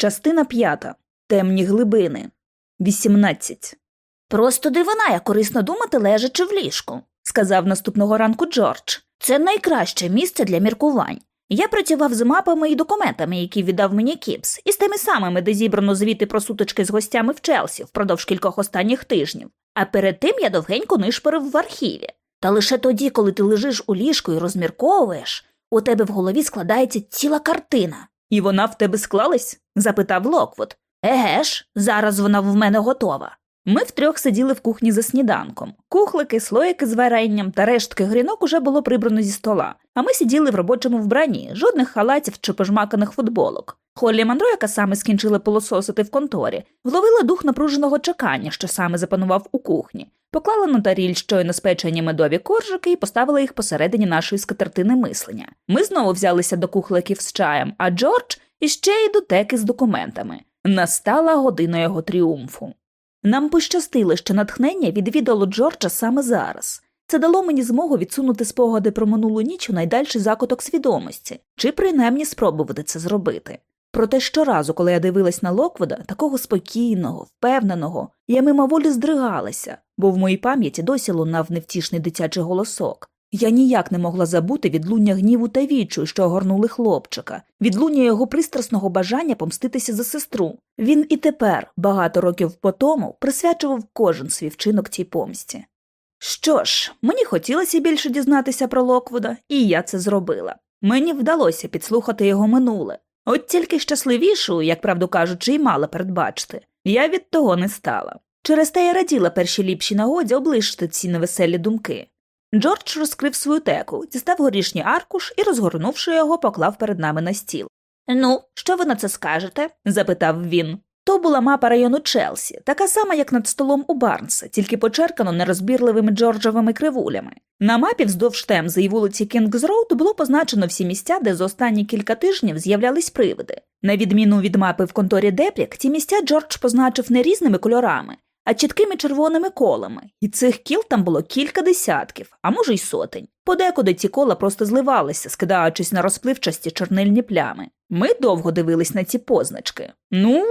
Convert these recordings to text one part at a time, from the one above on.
Частина п'ята. Темні глибини. 18. Просто дивина, як корисно думати, лежачи в ліжку, сказав наступного ранку Джордж. Це найкраще місце для міркувань. Я працював з мапами і документами, які віддав мені Кіпс, і з тими самими, де зібрано звіти про сутички з гостями в Челсі впродовж кількох останніх тижнів. А перед тим я довгенько нишпорив в архіві. Та лише тоді, коли ти лежиш у ліжку і розмірковуєш, у тебе в голові складається ціла картина. І вона в тебе склалась? запитав Локвуд. Еге ж, зараз вона в мене готова. Ми втрьох сиділи в кухні за сніданком. Кухлики, слоїки з варенням та рештки грінок уже було прибрано зі стола, а ми сиділи в робочому вбранні, жодних халатів чи пожмаканих футболок. Холлі Мандро, яка саме скінчила пилососити в конторі, вловила дух напруженого чекання, що саме запанував у кухні, поклала на таріль щойно спечені медові коржики і поставила їх посередині нашої скатертини мислення. Ми знову взялися до кухликів з чаєм, а Джордж іще й до теки з документами. Настала година його тріумфу. Нам пощастило, що натхнення відвідало Джорджа саме зараз. Це дало мені змогу відсунути спогади про минулу ніч у найдальший закуток свідомості, чи принаймні спробувати це зробити. Проте щоразу, коли я дивилась на Локвода, такого спокійного, впевненого, я мимоволі здригалася, бо в моїй пам'яті досі лунав невтішний дитячий голосок. Я ніяк не могла забути відлуння гніву та вічу, що огорнули хлопчика, відлуння його пристрасного бажання помститися за сестру. Він і тепер, багато років по тому, присвячував кожен свій вчинок цій помсті. Що ж, мені хотілося більше дізнатися про Локвуда, і я це зробила. Мені вдалося підслухати його минуле. От тільки щасливішу, як правду кажучи, і мала передбачити, я від того не стала. Через те я раділа першій ліпшій нагоді облишити ці невеселі думки. Джордж розкрив свою теку, дістав горішній аркуш і, розгорнувши його, поклав перед нами на стіл. Ну, що ви на це скажете? запитав він. То була мапа району Челсі, така сама, як над столом у Барнса, тільки почеркано нерозбірливими Джорджовими кривулями. На мапі вздовж Темзи і вулиці Кінгзроуд було позначено всі місця, де за останні кілька тижнів з'являлись привиди. На відміну від мапи в конторі Депрік, ті місця Джордж позначив не різними кольорами, а чіткими червоними колами, і цих кіл там було кілька десятків, а може й сотень. Подекуди ці кола просто зливалися, скидаючись на розпливчасті чорнильні плями. Ми довго дивились на ці позначки. Ну,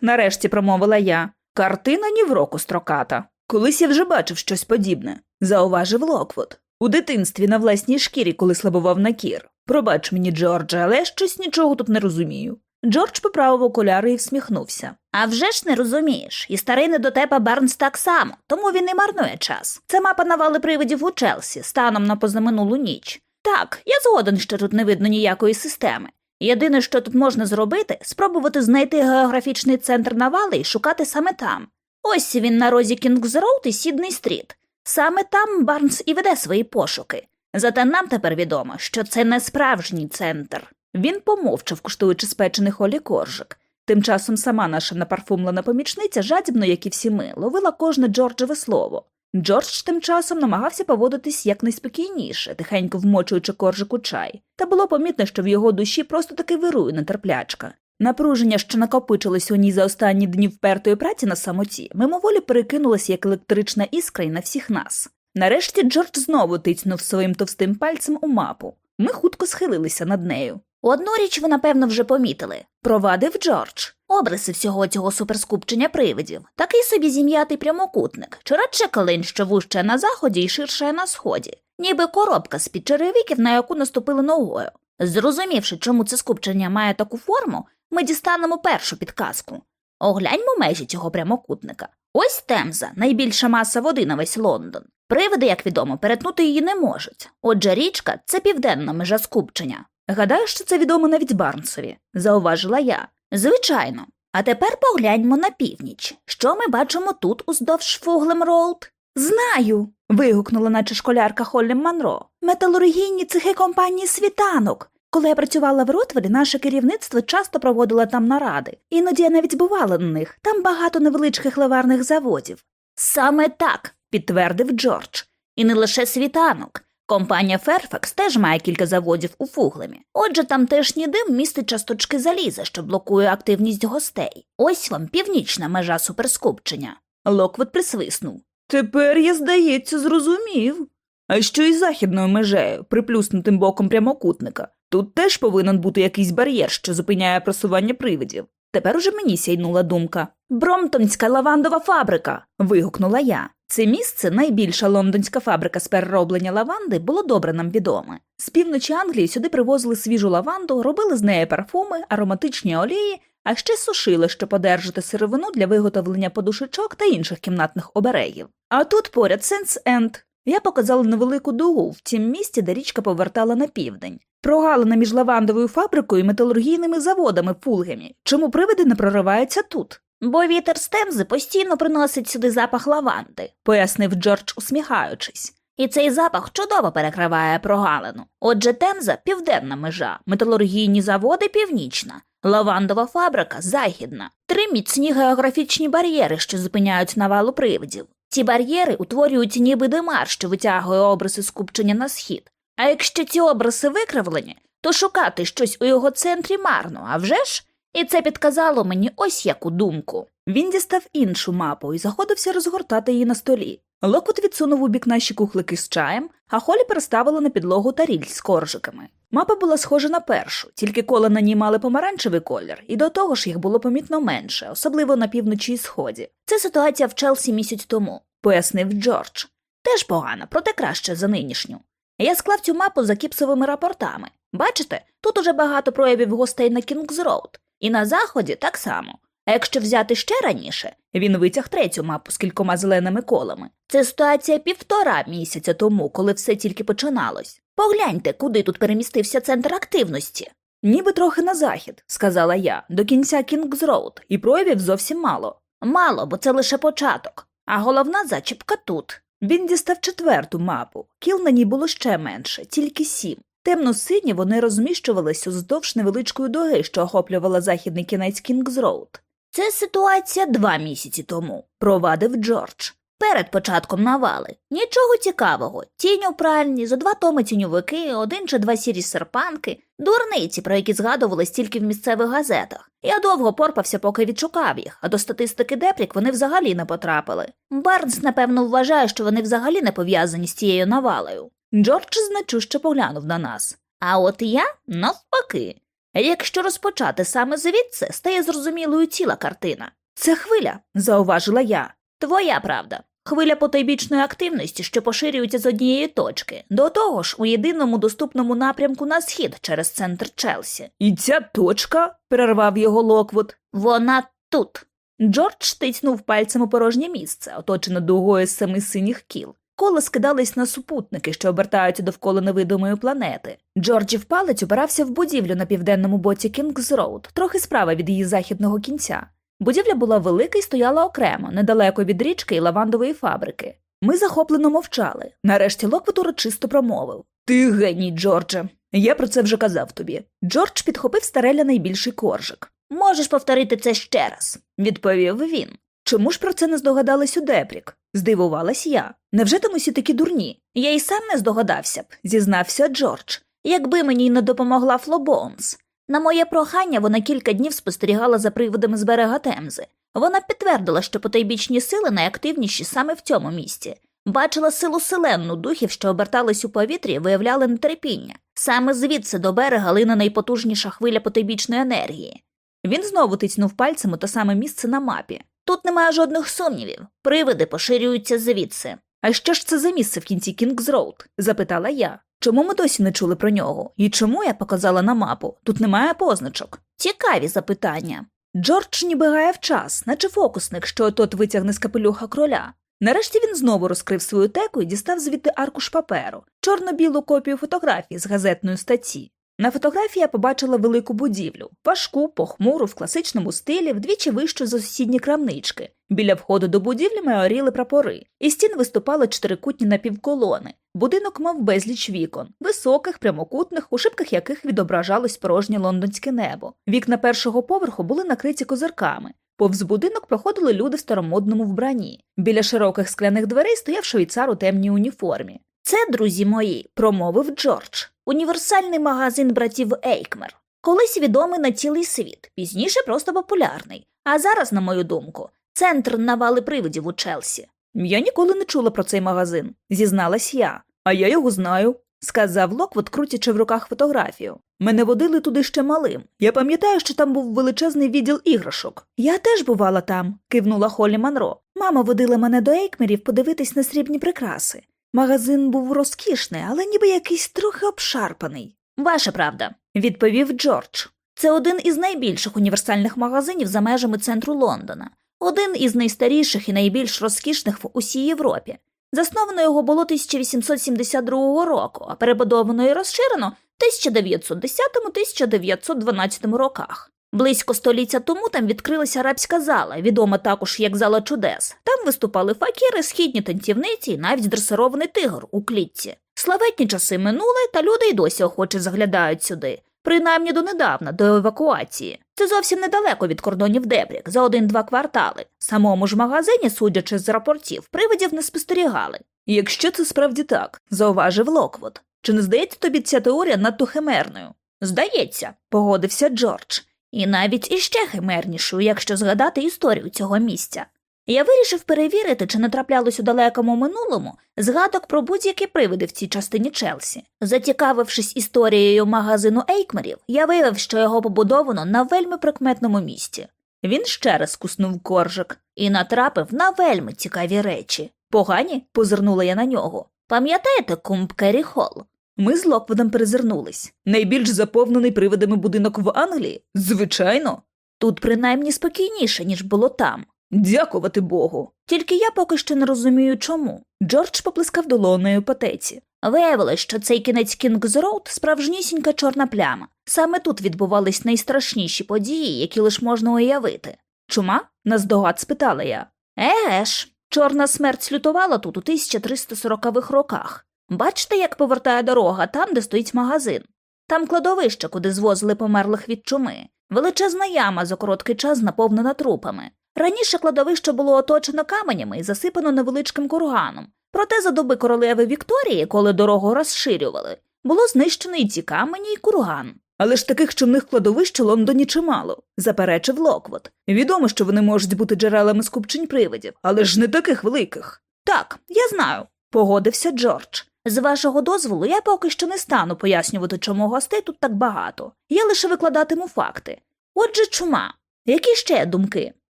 нарешті промовила я. Картина нівроку строката. Колись я вже бачив щось подібне, зауважив Локвуд. У дитинстві на власній шкірі, коли слабував на кір. Пробач мені, Джордже, але щось нічого тут не розумію. Джордж поправив окуляри і всміхнувся. Авжеж не розумієш, і старий недотепа Барнс так само, тому він не марнує час. Це мапа навали привидів у Челсі, станом на позаминулу ніч. Так, я згоден, що тут не видно ніякої системи. Єдине, що тут можна зробити, спробувати знайти географічний центр навали і шукати саме там. Ось він на розі Кінгс-Роуд і Сідні-стріт. Саме там Барнс і веде свої пошуки. Зате нам тепер відомо, що це не справжній центр. Він помовчав, куштуючи спечений Холлі коржик. Тим часом сама наша напарфумлена помічниця, жадібно, як і всі ми, ловила кожне Джорджеве слово. Джордж тим часом намагався поводитись якнайспокійніше, тихенько вмочуючи коржик у чай, та було помітно, що в його душі просто таки вирує нетерплячка. Напруження, що накопичилось у ній за останні дні впертої праці на самоті, мимоволі перекинулося як електрична іскра й на всіх нас. Нарешті Джордж знову тицьнув своїм товстим пальцем у мапу. Ми хутко схилилися над нею. Одну річ ви, напевно, вже помітили, провадив Джордж. Обриси всього цього суперскупчення привидів, такий собі зім'ятий прямокутник, чи радше калин, що вужче на заході і ширше на сході, ніби коробка з-під черевиків, на яку наступили ногою. Зрозумівши, чому це скупчення має таку форму, ми дістанемо першу підказку. Огляньмо межі цього прямокутника. Ось Темза, найбільша маса води на весь Лондон. Привиди, як відомо, перетнути її не можуть. Отже, річка це південна межа скупчення. Гадаю, що це відомо навіть Барнсові, зауважила я. Звичайно. А тепер погляньмо на північ. Що ми бачимо тут уздовж Фулгем-Роуд? Знаю. вигукнула, наче школярка Холлі Манро. Металургійні цехи компанії світанок. Коли я працювала в Ротвелі, наше керівництво часто проводило там наради. Іноді я навіть бувала на них. Там багато невеличких ливарних заводів. Саме так, підтвердив Джордж. І не лише світанок. Компанія Fairfax теж має кілька заводів у Фуглемі. Отже, тамтешній дим містить часточки заліза, що блокує активність гостей. Ось вам північна межа суперскупчення. Локвуд присвиснув. Тепер я, здається, зрозумів. А що із західною межею, приплюснутим боком прямокутника? Тут теж повинен бути якийсь бар'єр, що зупиняє просування привидів. Тепер уже мені сяйнула думка. Бромптонська лавандова фабрика. вигукнула я. Це місце, найбільша лондонська фабрика з перероблення лаванди, було добре нам відоме. З півночі Англії сюди привозили свіжу лаванду, робили з неї парфуми, ароматичні олії, а ще сушили, щоб одержати сировину для виготовлення подушечок та інших кімнатних оберегів. А тут поряд Сендс-Енд. Я показала невелику дугу в тім місці, де річка повертала на південь. Прогалина між лавандовою фабрикою і металургійними заводами в Фулгемі. Чому привиди не прориваються тут? Бо вітер з Темзи постійно приносить сюди запах лаванди, пояснив Джордж, усміхаючись. І цей запах чудово перекриває прогалину. Отже, Темза південна межа, металургійні заводи північна, лавандова фабрика західна, три міцні географічні бар'єри, що зупиняють навалу привидів. Ці бар'єри утворюють ніби димар, що витягує обриси скупчення на схід. А якщо ці обриси викривлені, то шукати щось у його центрі марно, а вже ж? І це підказало мені ось яку думку. Він дістав іншу мапу і заходився розгортати її на столі. Локот відсунув у бік наші кухлики з чаєм, а Холі переставила на підлогу таріль з коржиками. Мапа була схожа на першу, тільки кола на ній мали помаранчевий колір, і до того ж їх було помітно менше, особливо на півночі і сході. Це ситуація в Челсі місяць тому, пояснив Джордж. Теж погана, проте краще за нинішню. Я склав цю мапу за кіпсовими рапортами. Бачите, тут уже багато проявів гостей на Кінгс-Роуд. І на заході так само. А якщо взяти ще раніше, він витяг третю мапу з кількома зеленими колами. Це ситуація півтора місяця тому, коли все тільки починалось. Погляньте, куди тут перемістився центр активності. Ніби трохи на захід, сказала я, до кінця Кінгс-Роуд, і проявів зовсім мало. Мало, бо це лише початок, а головна зачіпка тут. Він дістав четверту мапу. Кіл на ній було ще менше, тільки сім. Темно-сині вони розміщувалися уздовж невеличкої дуги, що охоплювала західний кінець Кінгс-Роуд. Це ситуація два місяці тому, провадив Джордж. Перед початком навали. Нічого цікавого. Тінь у пральні, зо два томи тіньовики, один чи два сірі серпанки, дурниці, про які згадувались тільки в місцевих газетах. Я довго порпався, поки відшукав їх, а до статистики Депрік вони взагалі не потрапили. Барнс, напевно, вважає, що вони взагалі не пов'язані з цією навалою. Джордж значуще поглянув на нас. А от я навпаки. Якщо розпочати саме звідси, стає зрозумілою ціла картина. Це хвиля, зауважила я. Твоя правда. Хвиля потойбічної активності, що поширюється з однієї точки, до того ж у єдиному доступному напрямку на схід через центр Челсі. І ця точка, перервав його Локвуд. Вона тут. Джордж тицнув пальцем у порожнє місце, оточене дугою з семи синіх кіл. Кола скидались на супутники, що обертаються довкола невидимої планети. Джорджів палець упирався в будівлю на південному боці Кінгс-Роуд, трохи справа від її західного кінця. Будівля була велика і стояла окремо, недалеко від річки і лавандової фабрики. Ми захоплено мовчали. Нарешті Локвуд урочисто промовив Ти геній, Джордже. Я про це вже казав тобі. Джордж підхопив з тареля найбільший коржик. Можеш повторити це ще раз, відповів він. Чому ж про це не здогадались у Депрік? Здивувалась я. Невже там усі такі дурні? Я й сам не здогадався б, зізнався Джордж. Якби мені й не допомогла Фло Бонс. На моє прохання вона кілька днів спостерігала за привидами з берега Темзи. Вона підтвердила, що потайбічні сили найактивніші саме в цьому місці. Бачила силу-силенну духів, що обертались у повітрі, виявляли нетерпіння. Саме звідси до берега лина найпотужніша хвиля потайбічної енергії. Він знову тицнув пальцем у те саме місце на мапі. Тут немає жодних сумнівів. Привиди поширюються звідси. А що ж це за місце в кінці Кінгс-Роуд? запитала я. Чому ми досі не чули про нього? І чому я показала на мапу? Тут немає позначок. Цікаві запитання. Джордж ніби в час, наче фокусник, що тот витягне з капелюха кроля. Нарешті він знову розкрив свою теку і дістав звідти аркуш паперу, чорно-білу копію фотографії з газетної статті. На фотографії я побачила велику будівлю, важку, похмуру, в класичному стилі, вдвічі вищу за сусідні крамнички. Біля входу до будівлі майоріли прапори, і стін виступали чотирикутні напівколони. Будинок мав безліч вікон, високих, прямокутних, у шибках яких відображалось порожнє лондонське небо. Вікна першого поверху були накриті козирками. Повз будинок проходили люди в старомодному вбранні. Біля широких скляних дверей стояв швейцар у темній уніформі. Це, друзі мої, промовив Джордж, універсальний магазин братів Ейкмер. Колись відомий на цілий світ, пізніше просто популярний. А зараз, на мою думку, центр навали привидів у Челсі. Я ніколи не чула про цей магазин, зізналась я. А я його знаю. сказав Локвуд, крутячи в руках фотографію. Мене водили туди ще малим. Я пам'ятаю, що там був величезний відділ іграшок. Я теж бувала там, кивнула Холі Манро. Мама водила мене до Ейкмерів подивитись на срібні прикраси. Магазин був розкішний, але ніби якийсь трохи обшарпаний. Ваша правда. Відповів Джордж. Це один із найбільших універсальних магазинів за межами центру Лондона, один із найстаріших і найбільш розкішних в усій Європі. Засновано його було 1872 року, а перебудовано і розширено в 1910-1912 роках. Близько століття тому там відкрилася арабська зала, відома також як зала чудес. Там виступали факіри, східні танцівниці і навіть дресирований тигр у клітці. Славетні часи минули, та люди й досі охоче заглядають сюди, принаймні донедавна, до евакуації. Це зовсім недалеко від кордонів Дебрік, за один-два квартали. Самому ж магазині, судячи з рапортів, привидів не спостерігали. Якщо це справді так, зауважив Локвуд. Чи не здається тобі ця теорія надто химерною? Здається, погодився Джордж. І навіть іще химернішою, якщо згадати історію цього місця. Я вирішив перевірити, чи не траплялось у далекому минулому згадок про будь-які привиди в цій частині Челсі. Зацікавившись історією магазину Ейкмерів, я виявив, що його побудовано на вельми прикметному місці. Він ще раз куснув коржик і натрапив на вельми цікаві речі. Погані? позирнула я на нього. Пам'ятаєте Кумб-Кері-Холл? Ми з Локвудом перезирнулись. Найбільш заповнений привидами будинок в Англії? Звичайно. Тут принаймні спокійніше, ніж було там. Дякувати Богу. Тільки я поки що не розумію чому. Джордж поплескав долоною по теці. Виявилось, що цей кінець Кінгз Роуд справжнісінька чорна пляма. Саме тут відбувались найстрашніші події, які лиш можна уявити. Чума? наздогад спитала я. Еге ж, чорна смерть лютувала тут у 1340-х роках. Бачите, як повертає дорога там, де стоїть магазин. Там кладовище, куди звозили померлих від чуми, величезна яма за короткий час наповнена трупами. Раніше кладовище було оточено каменями і засипано невеличким курганом. Проте за доби королеви Вікторії, коли дорогу розширювали, було знищено і ці камені, і курган. Але ж таких чумних кладовищ у Лондоні чимало, заперечив Локвот. Відомо, що вони можуть бути джерелами скупчень привидів, але ж не таких великих. Так, я знаю, погодився Джордж. З вашого дозволу, я поки що не стану пояснювати, чому гостей тут так багато. Я лише викладатиму факти. Отже, чума. Які ще думки?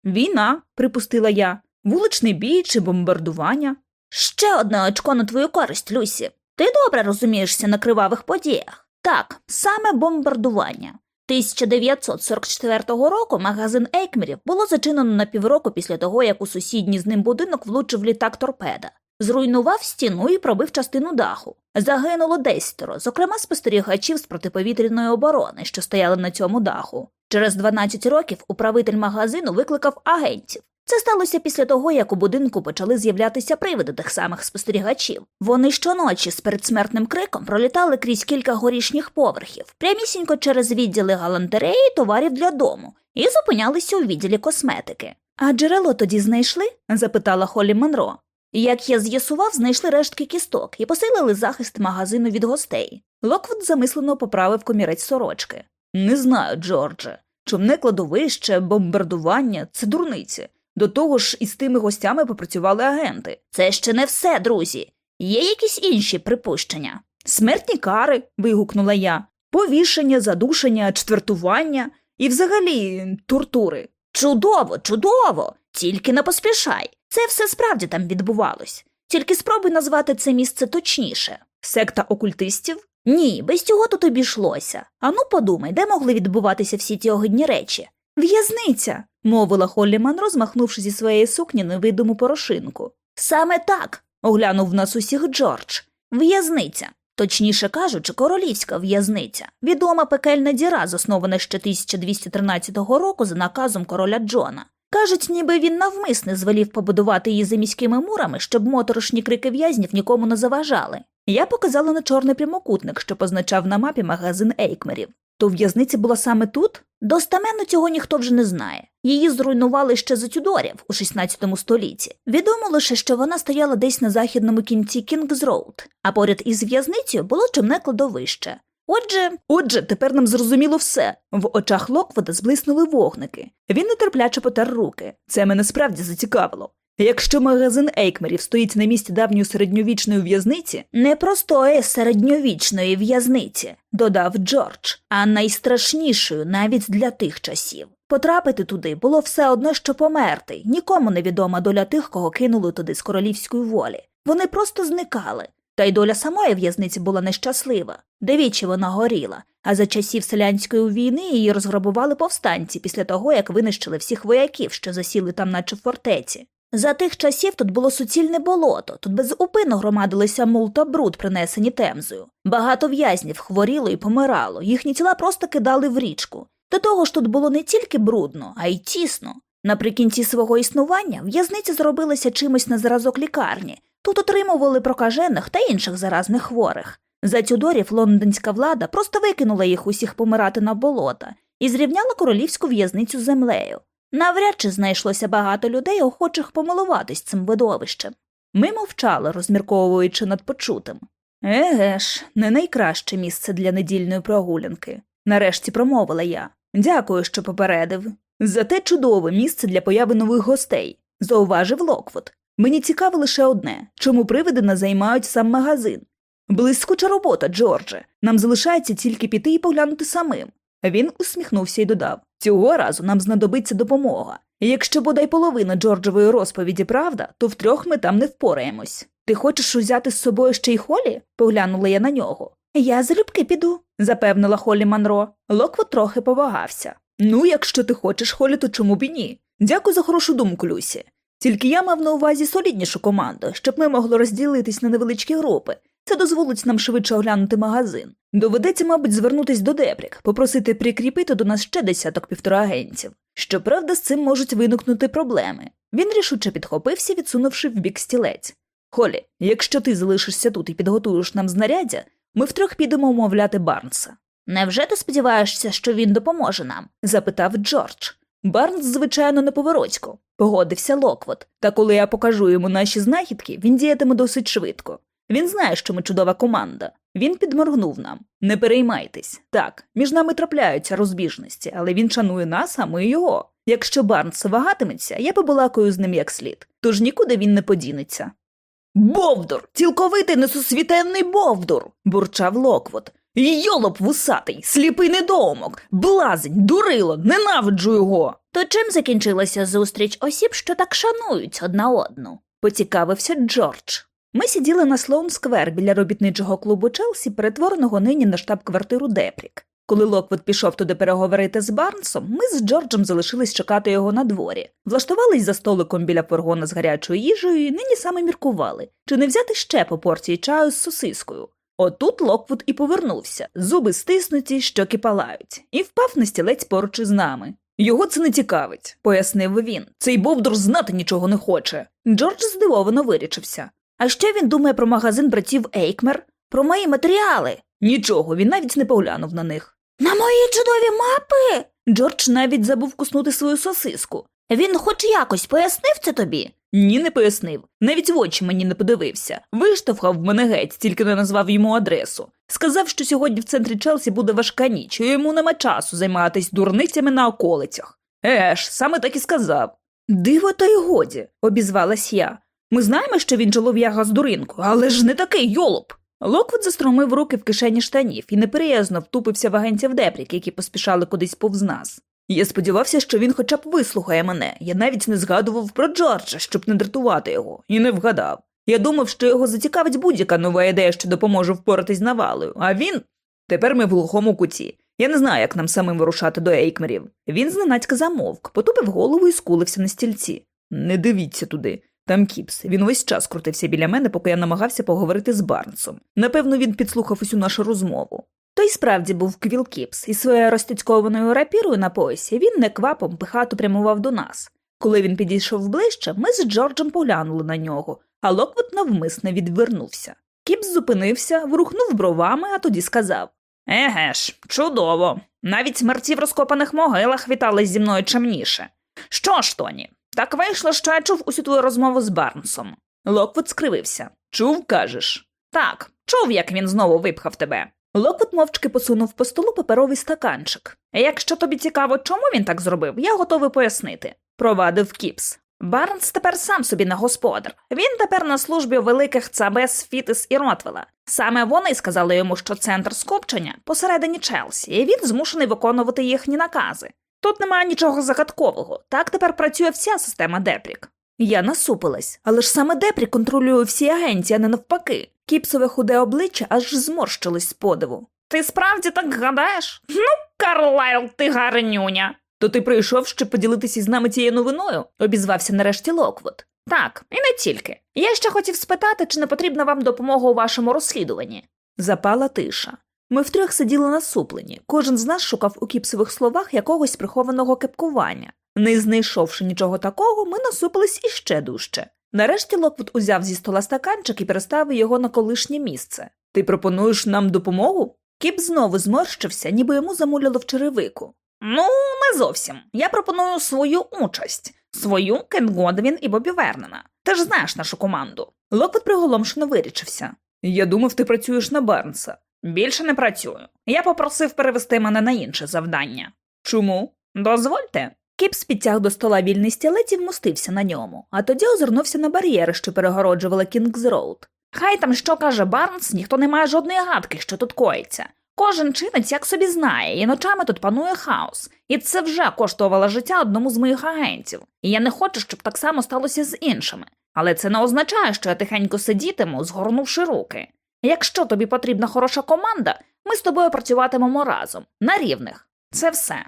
Війна, припустила я, вуличний бій чи бомбардування. Ще одне очко на твою користь, Люсі. Ти добре розумієшся на кривавих подіях. Так, саме бомбардування. 1944 року магазин Ейкмерів було зачинено на півроку після того, як у сусідній з ним будинок влучив літак торпеда. Зруйнував стіну і пробив частину даху. Загинуло десятеро, зокрема спостерігачів з протиповітряної оборони, що стояли на цьому даху. Через 12 років управитель магазину викликав агентів. Це сталося після того, як у будинку почали з'являтися привиди тих самих спостерігачів. Вони щоночі з передсмертним криком пролітали крізь кілька горішніх поверхів, прямісінько через відділи галантереї товарів для дому, і зупинялися у відділі косметики. А джерело тоді знайшли? запитала Холі Манро. Як я з'ясував, знайшли рештки кісток і посилили захист магазину від гостей. Локвуд замислено поправив комірець сорочки. Не знаю, Джордже. Чумне кладовище, бомбардування це дурниці. До того ж, із тими гостями попрацювали агенти. Це ще не все, друзі. Є якісь інші припущення. Смертні кари. вигукнула я, повішення, задушення, четвертування і взагалі тортури. Чудово, чудово! Тільки не поспішай. Це все справді там відбувалось. Тільки спробуй назвати це місце точніше. Секта окультистів? Ні, без цього тут обійшлося. Ану подумай, де могли відбуватися всі ті огидні речі. В'язниця, мовила Холлі Манро, змахнувши зі своєї сукні невидиму порошинку. Саме так, оглянув нас усіх Джордж. В'язниця. Точніше кажучи, королівська в'язниця, відома пекельна діра, заснована ще 1213 року за наказом короля Джона. Кажуть, ніби він навмисне звелів побудувати її за міськими мурами, щоб моторошні крики в'язнів нікому не заважали. Я показала на чорний прямокутник, що позначав на мапі магазин Ейкмерів. То в'язниця була саме тут? Достаменно цього ніхто вже не знає. Її зруйнували ще за Тюдорів у 16 столітті. Відомо лише, що вона стояла десь на західному кінці Кінгз Роуд, а поряд із в'язницею було чумне кладовище. Отже, отже, тепер нам зрозуміло все. В очах Локвода зблиснули вогники. Він нетерпляче потер руки. Це мене справді зацікавило. Якщо магазин Ейкмерів стоїть на місці давньої середньовічної в'язниці, Не простої середньовічної в'язниці, додав Джордж, а найстрашнішою навіть для тих часів. Потрапити туди було все одно, що померти, нікому не відома доля тих, кого кинули туди з королівської волі. Вони просто зникали. Та й доля самої в'язниці була нещаслива. Девічі вона горіла, а за часів селянської війни її розграбували повстанці після того, як винищили всіх вояків, що засіли там, наче в фортеці. За тих часів тут було суцільне болото, тут безупинно громадилися мул та бруд, принесені темзою. Багато в'язнів хворіло і помирало, їхні тіла просто кидали в річку. До того ж тут було не тільки брудно, а й тісно. Наприкінці свого існування в'язниці зробилися чимось на зразок лікарні. Тут отримували прокажених та інших заразних хворих. За Тюдорів лондонська влада просто викинула їх усіх помирати на болота і зрівняла королівську в'язницю з землею. Навряд чи знайшлося багато людей, охочих помилуватись цим видовищем. ми мовчали, розмірковуючи над почутим. Еге ж, не найкраще місце для недільної прогулянки. Нарешті промовила я. Дякую, що попередив. Зате чудове місце для появи нових гостей, зауважив Локвуд. Мені цікаво лише одне чому привиди не займають сам магазин. Блискуча робота, Джордже. Нам залишається тільки піти і поглянути самим. Він усміхнувся і додав цього разу нам знадобиться допомога. Якщо бодай половина Джорджової розповіді правда, то втрьох ми там не впораємось. Ти хочеш узяти з собою ще й Холі? поглянула я на нього. Я залюбки піду, запевнила Холі Манро. Локвуд трохи повагався. Ну, якщо ти хочеш, Холі, то чому б і ні? Дякую за хорошу думку, Люсі. Тільки я мав на увазі соліднішу команду, щоб ми могли розділитись на невеличкі групи. Це дозволить нам швидше оглянути магазин. Доведеться, мабуть, звернутись до Депрік, попросити прикріпити до нас ще десяток півтора агентів. Щоправда, з цим можуть виникнути проблеми. Він рішуче підхопився, відсунувши в бік стілець. Холі, якщо ти залишишся тут і підготуєш нам знаряддя, ми втрьох підемо умовляти Барнса. Невже ти сподіваєшся, що він допоможе нам? запитав Джордж. Барнс, звичайно, неповороткий, погодився Локвуд. Та коли я покажу йому наші знахідки, він діятиме досить швидко. Він знає, що ми чудова команда. Він підморгнув нам. Не переймайтесь. Так, між нами трапляються розбіжності, але він шанує нас, а ми його. Якщо Барнс вагатиметься, я побалакаю з ним як слід, тож нікуди він не подінеться. Бовдур! Цілковитий несусвітенний Бовдур! бурчав Локвуд. Йолоп вусатий, сліпий недоумок, блазень, дурило, ненавиджу його. То чим закінчилася зустріч осіб, що так шанують одна одну? поцікавився Джордж. Ми сиділи на Слоун Сквер біля робітничого клубу Челсі, перетвореного нині на штаб-квартиру Депрік. Коли Локвуд пішов туди переговорити з Барнсом, ми з Джорджем залишились чекати його надворі. Влаштувались за столиком біля фургона з гарячою їжею і нині саме міркували, чи не взяти ще по порції чаю з сосискою. Отут Локвуд і повернувся, зуби стиснуті, щоки палають, і впав на стілець поруч із нами. Його це не цікавить, пояснив він. Цей Бовдур знати нічого не хоче. Джордж здивовано вирічився. А що він думає про магазин братів Ейкмер? Про мої матеріали? Нічого, він навіть не поглянув на них. На мої чудові мапи? Джордж навіть забув куснути свою сосиску. Він хоч якось пояснив це тобі? Ні, не пояснив. Навіть в очі мені не подивився. Виштовхав мене геть, тільки не назвав йому адресу. Сказав, що сьогодні в центрі Челсі буде важка ніч, і йому нема часу займатися дурницями на околицях. Еш, саме так і сказав. Диво, та й годі, обізвалась я. Ми знаємо, що він чолов'яга з дуринкою, але ж не такий йолоп. Локвуд застромив руки в кишені штанів і неприязно втупився в агентів Депрік, які поспішали кудись повз нас. Я сподівався, що він хоча б вислухає мене. Я навіть не згадував про Джорджа, щоб не дратувати його, і не вгадав. Я думав, що його зацікавить будь-яка нова ідея, що допоможе впоратись з навалою, а він. Тепер ми в глухому куті. Я не знаю, як нам самим вирушати до Ейкмерів. Він зненацька замовк, потупив голову і скулився на стільці. Не дивіться туди. Там Кіпс. Він весь час крутився біля мене, поки я намагався поговорити з Барнсом. Напевно, він підслухав усю нашу розмову. Той справді був Квіл Кіпс, і своєю розцяцькованою рапірою на поясі він неквапом пихато прямував до нас. Коли він підійшов ближче, ми з Джорджем поглянули на нього, а Локвуд навмисне відвернувся. Кіпс зупинився, ворухнув бровами, а тоді сказав Еге ж, чудово. Навіть смерті в розкопаних могилах вітались зі мною чемніше. Що ж, Тоні, так вийшло, що я чув усю твою розмову з Барнсом. Локвуд скривився. Чув, кажеш? Так, чув, як він знову випхав тебе. Локвуд мовчки посунув по столу паперовий стаканчик. Якщо тобі цікаво, чому він так зробив, я готовий пояснити. Провадив Кіпс. Барнс тепер сам собі не господар. Він тепер на службі великих цабе з Фіттес і Ротвела. Саме вони сказали йому, що центр скупчення посередині Челсі, і він змушений виконувати їхні накази. Тут немає нічого загадкового. Так тепер працює вся система Депрік. Я насупилась, але ж саме Депрік контролює всі агенції, а не навпаки. Кіпсове худе обличчя аж зморщилось з подиву. Ти справді так гадаєш? Ну, Карлайл, ти гарнюня. То ти прийшов, щоб поділитися з нами цією новиною? обізвався нарешті Локвуд. Так, і не тільки. Я ще хотів спитати, чи не потрібна вам допомога у вашому розслідуванні. Запала тиша. Ми втрьох сиділи насуплені, кожен з нас шукав у кіпсових словах якогось прихованого кепкування. Не знайшовши нічого такого, ми насупились іще дужче. Нарешті Локвуд узяв зі стола стаканчик і переставив його на колишнє місце. Ти пропонуєш нам допомогу? Кіп знову зморщився, ніби йому замуляло в черевику. Ну, не зовсім. Я пропоную свою участь, свою Кет Годвін і Бобі Вернона. Ти ж знаєш нашу команду. Локвуд приголомшено вирічився. Я думав, ти працюєш на Барнса. Більше не працюю. Я попросив перевести мене на інше завдання. Чому? Дозвольте. Кіпс підтяг до стола вільний стілець і вмостився на ньому, а тоді озирнувся на бар'єри, що перегороджували Кінгз Роуд. Хай там що каже Барнс, ніхто не має жодної гадки, що тут коїться. Кожен чинець як собі знає, і ночами тут панує хаос, і це вже коштувало життя одному з моїх агентів. І я не хочу, щоб так само сталося з іншими. Але це не означає, що я тихенько сидітиму, згорнувши руки. Якщо тобі потрібна хороша команда, ми з тобою працюватимемо разом, на рівних. Це все.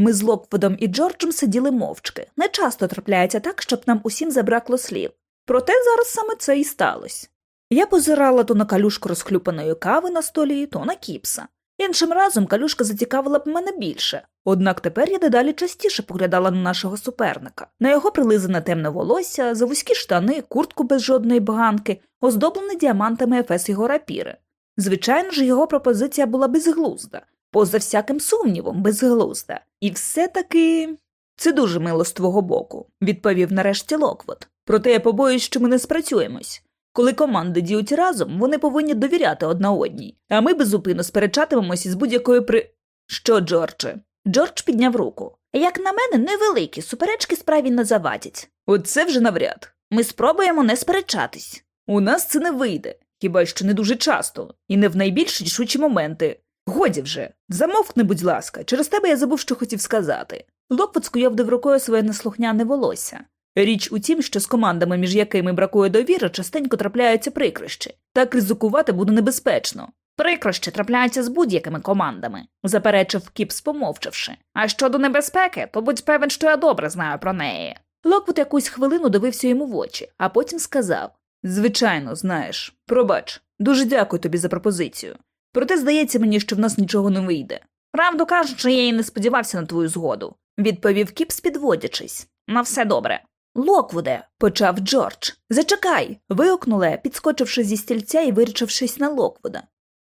Ми з Локвудом і Джорджем сиділи мовчки. Не часто трапляється так, щоб нам усім забракло слів. Проте зараз саме це і сталося. Я позирала то на калюшку розхлюпаної кави на столі, то на кіпса. Іншим разом калюшка зацікавила б мене більше, однак тепер я дедалі частіше поглядала на нашого суперника, на його прилизане темне волосся, завузькі штани, куртку без жодної баганки, оздоблений діамантами ефес його рапіри. Звичайно ж, його пропозиція була безглузда, поза всяким сумнівом, безглузда. І все таки. Це дуже мило з твого боку, відповів нарешті Локвот. Проте я побоюсь, що ми не спрацюємось. Коли команди діють разом, вони повинні довіряти одна одній, а ми безупинно сперечатимемось із будь-якої при. Що, Джордже? Джордж підняв руку. Як на мене, невеликі суперечки справі не завадять. Оце вже навряд. Ми спробуємо не сперечатись. У нас це не вийде, хіба що не дуже часто, і не в найбільш рішучі моменти. Годі вже, замовкни, будь ласка, через тебе я забув, що хотів сказати. Локвот скуйовдив рукою своє неслухняне волосся. Річ у тім, що з командами, між якими бракує довіри, частенько трапляються прикрощі. Так ризикувати буде небезпечно. Прикрощі трапляються з будь-якими командами, заперечив Кіпс, помовчавши. А щодо небезпеки, то будь певен, що я добре знаю про неї. Локвуд якусь хвилину дивився йому в очі, а потім сказав Звичайно, знаєш, пробач, дуже дякую тобі за пропозицію. Проте здається мені, що в нас нічого не вийде. Правду кажучи, я і не сподівався на твою згоду, відповів Кіпс, підводячись. На все добре. Локвуде, почав Джордж. Зачекай. вигукнула, підскочивши зі стільця і вирічившись на Локвуда.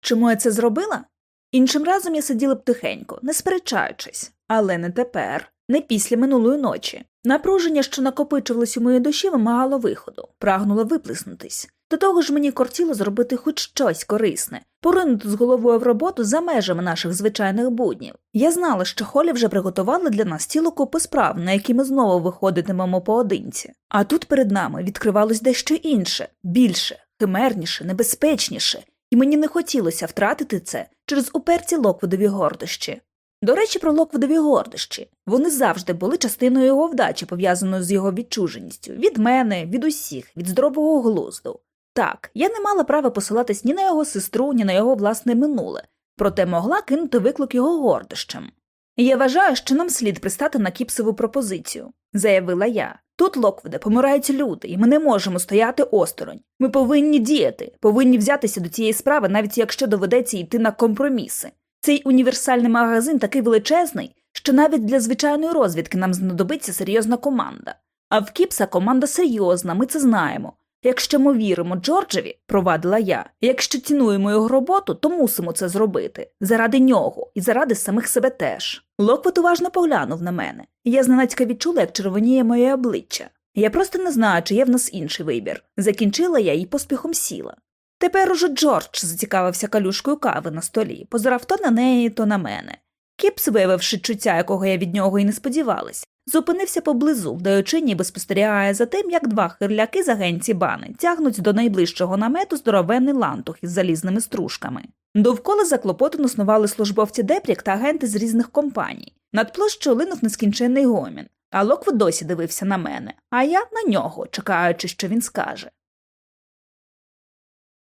Чому я це зробила? Іншим разом я сиділа б тихенько, не сперечаючись, але не тепер, не після минулої ночі. Напруження, що накопичувалось у моїй душі, вимагало виходу, прагнуло виплеснутись. До того ж мені кортіло зробити хоч щось корисне, поринути з головою в роботу за межами наших звичайних буднів. Я знала, що Холі вже приготували для нас цілу купу справ, на які ми знову виходитимемо поодинці. А тут перед нами відкривалось дещо інше, більше, химерніше, небезпечніше, і мені не хотілося втратити це через уперті локвудові гордощі. До речі, про Локвудові гордощі. Вони завжди були частиною його вдачі, пов'язаною з його відчуженістю від мене, від усіх, від здорового глузду. Так, я не мала права посилатись ні на його сестру, ні на його власне минуле, проте могла кинути виклик його гордощам. Я вважаю, що нам слід пристати на кіпсову пропозицію, заявила я. Тут, Локвуде, помирають люди, і ми не можемо стояти осторонь. Ми повинні діяти, повинні взятися до цієї справи, навіть якщо доведеться йти на компроміси. Цей універсальний магазин такий величезний, що навіть для звичайної розвідки нам знадобиться серйозна команда. А в Кіпса команда серйозна, ми це знаємо. Якщо ми віримо Джорджеві, провадила я, якщо цінуємо його роботу, то мусимо це зробити заради нього і заради самих себе теж. Локвот уважно поглянув на мене, я зненацька відчула, як червоніє моє обличчя. Я просто не знаю, чи є в нас інший вибір. Закінчила я і поспіхом сіла. Тепер уже Джордж зацікавився калюжкою кави на столі, позирав то на неї, то на мене. Кіпс, виявивши чуття, якого я від нього і не сподівалась, Зупинився поблизу, вдаючи, ніби спостерігає за тим, як два хирляки з агенції бани тягнуть до найближчого намету здоровенний лантух із залізними стружками. Довкола заклопотано снували службовці Депрік та агенти з різних компаній. Над площою линув нескінченний гомін. А Локвуд досі дивився на мене, а я на нього, чекаючи, що він скаже.